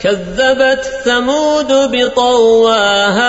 كذبت ثمود بطواها